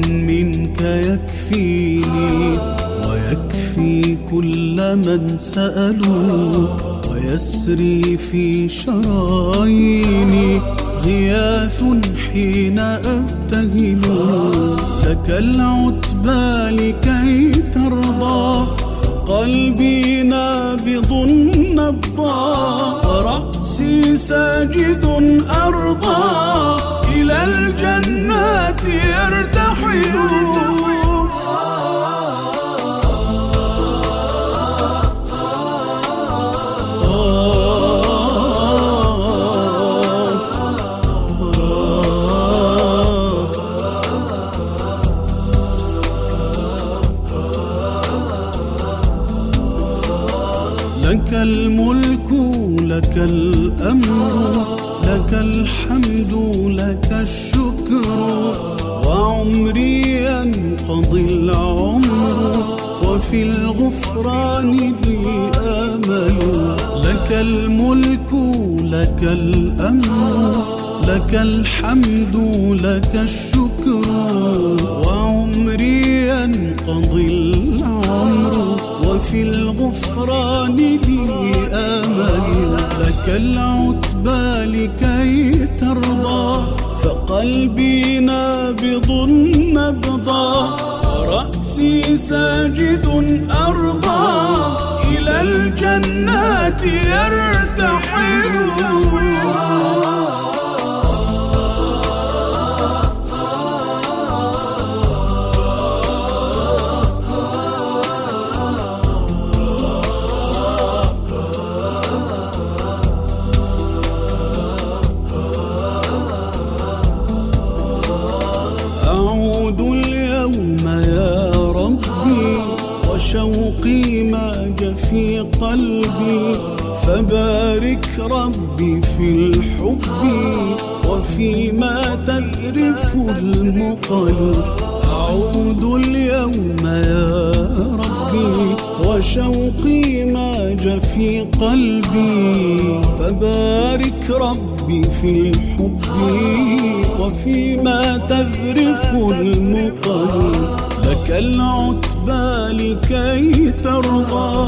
منك يكفيني ويكفي كل من سألوا ويسري في شراييني غياث حين أبتهل لك العتبى لكي ترضى قلبي نابض نبضى ورأسي ساجد أرضى لك الملك لك الأمر لك الحمد لك الشكر. وعمري ينقضي العمر وفي الغفران لي آمل. لك الملك لك الأمر لك الحمد لك الشكر. وعمري ينقضي العمر وفي الغفران لي آمل لك العتبى لكي ترضى فقلبي نابض نبضا ورأسي ساجد أرضى قلبي فبارك ربي في الحب وفيما تذرف المقل. أعود اليوم يا ربي وشوقي ماج في قلبي. فبارك ربي في الحب وفيما تذرف المقل. لك العتبى لكي ترضى.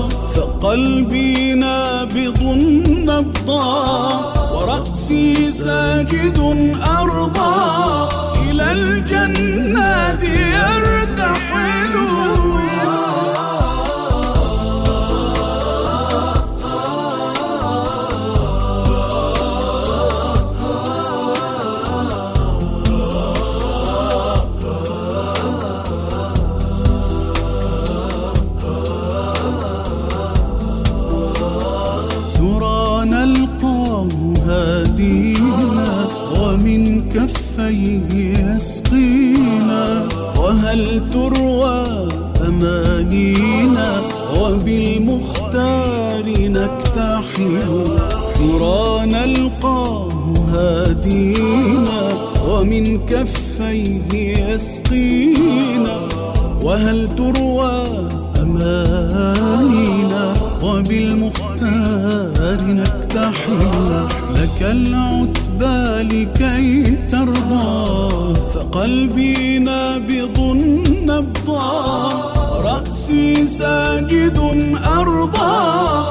فقلبي نابض نبضا ورأسي ساجد أرضى كفيه يسقينا؟ وهل تروى أمانينا؟ وبالمختار نكتحل. ترى نلقاه هادينا. ومن كفيه يسقينا. وهل تروى أمانينا؟ وبالمختار نكتحل. لك العتبى لكي ترضى. فقلبي نابض نبضا رأسي ساجد أرضى